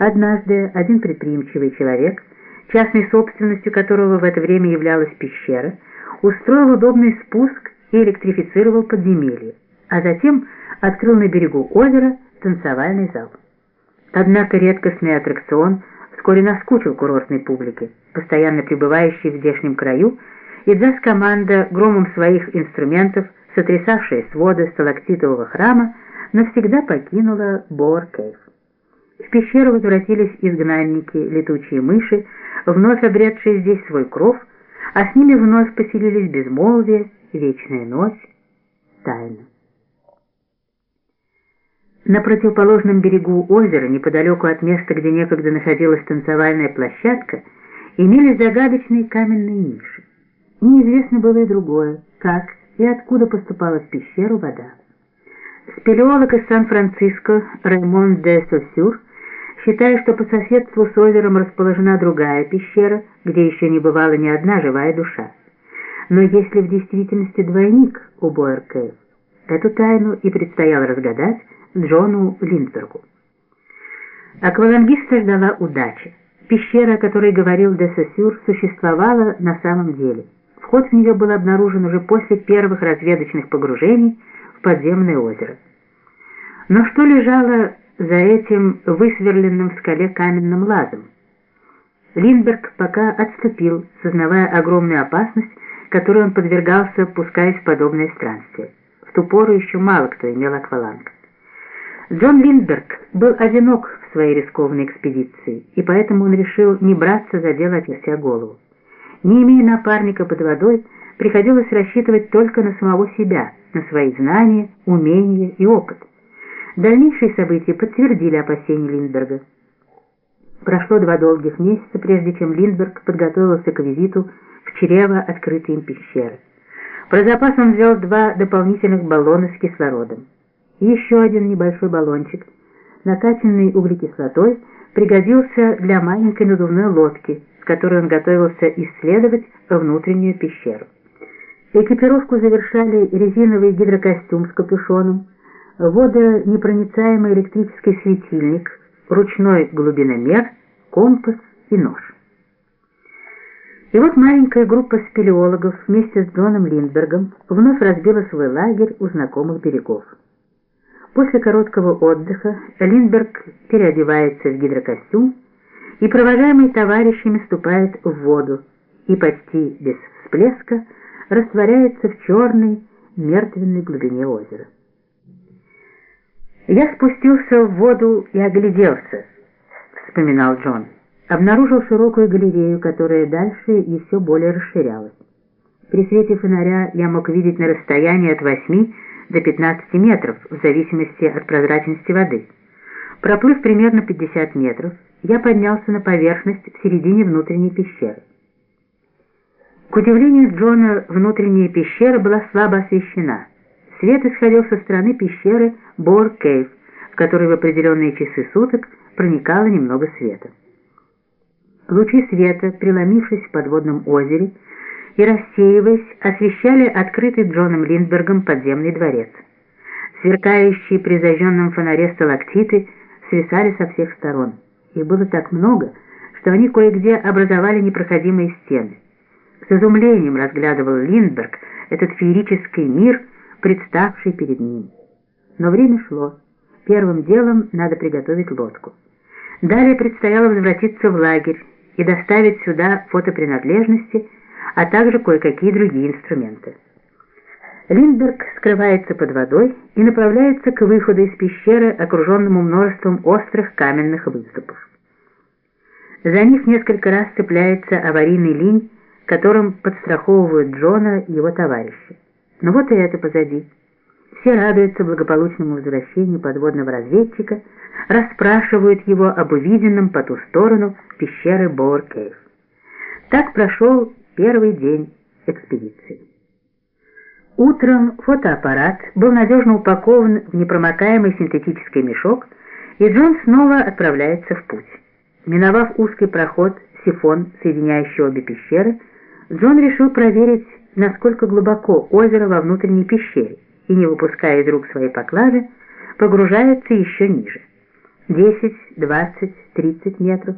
Однажды один предприимчивый человек, частной собственностью которого в это время являлась пещера, устроил удобный спуск и электрифицировал подземелье, а затем открыл на берегу озера танцевальный зал. Однако редкостный аттракцион вскоре наскучил курортной публике, постоянно пребывающей в здешнем краю, и джаз-команда громом своих инструментов, сотрясавшая своды сталактитового храма, навсегда покинула Боор-Кейв. В пещеру возвратились изгнанники, летучие мыши, вновь обретшие здесь свой кров, а с ними вновь поселились безмолвие, вечная ночь, тайна. На противоположном берегу озера, неподалеку от места, где некогда находилась танцевальная площадка, имелись загадочные каменные ниши. Неизвестно было и другое, как и откуда поступала в пещеру вода. Спелеолог из Сан-Франциско Раймон де Сосюр считая, что по соседству с озером расположена другая пещера, где еще не бывала ни одна живая душа. Но если в действительности двойник у Боэркейв, эту тайну и предстояло разгадать Джону Линдбергу. Аквалангиста ждала удачи. Пещера, о которой говорил де Сосюр, существовала на самом деле. Вход в нее был обнаружен уже после первых разведочных погружений в подземное озеро. Но что лежало за этим высверленным в скале каменным лазом. Линдберг пока отступил, сознавая огромную опасность, которой он подвергался, пускаясь в подобное странствие. В ту пору еще мало кто имел акваланг. Джон Линдберг был одинок в своей рискованной экспедиции, и поэтому он решил не браться за дело, очертя голову. Не имея напарника под водой, приходилось рассчитывать только на самого себя, на свои знания, умения и опыт. Дальнейшие события подтвердили опасения Линдберга. Прошло два долгих месяца, прежде чем Линдберг подготовился к визиту в чрево открытой им пещеры. Про запас он взял два дополнительных баллона с кислородом. Еще один небольшой баллончик, накачанный углекислотой, пригодился для маленькой надувной лодки, с которой он готовился исследовать внутреннюю пещеру. Экипировку завершали резиновый гидрокостюм с капюшоном, водонепроницаемый электрический светильник, ручной глубиномер, компас и нож. И вот маленькая группа спелеологов вместе с Джоном Линдбергом вновь разбила свой лагерь у знакомых берегов. После короткого отдыха Линдберг переодевается в гидрокостюм и, провожаемый товарищами, ступает в воду и почти без всплеска растворяется в черной мертвенной глубине озера. «Я спустился в воду и огляделся», — вспоминал Джон. Обнаружил широкую галерею, которая дальше и все более расширялась. При свете фонаря я мог видеть на расстоянии от 8 до 15 метров, в зависимости от прозрачности воды. Проплыв примерно 50 метров, я поднялся на поверхность в середине внутренней пещеры. К удивлению Джона, внутренняя пещера была слабо освещена. Свет исходил со стороны пещеры Бор-Кейв, в которой в определенные часы суток проникало немного света. Лучи света, преломившись в подводном озере и рассеиваясь, освещали открытый Джоном Линдбергом подземный дворец. Сверкающие при зажженном фонаре сталактиты свисали со всех сторон. Их было так много, что они кое-где образовали непроходимые стены. С изумлением разглядывал Линдберг этот феерический мир, представший перед ним. Но время шло. Первым делом надо приготовить лодку. Далее предстояло возвратиться в лагерь и доставить сюда фотопринадлежности, а также кое-какие другие инструменты. Линдберг скрывается под водой и направляется к выходу из пещеры, окруженному множеством острых каменных выступов. За них несколько раз цепляется аварийный линь, которым подстраховывают Джона и его товарищи. Но вот и это позади. Все радуются благополучному возвращению подводного разведчика, расспрашивают его об увиденном по ту сторону пещеры Боур-Кейв. Так прошел первый день экспедиции. Утром фотоаппарат был надежно упакован в непромокаемый синтетический мешок, и Джон снова отправляется в путь. Миновав узкий проход, сифон, соединяющий обе пещеры, Джон решил проверить, насколько глубоко озеро во внутренней пещере, и, не выпуская из рук своей поклажи, погружается еще ниже. 10, 20, 30 метров.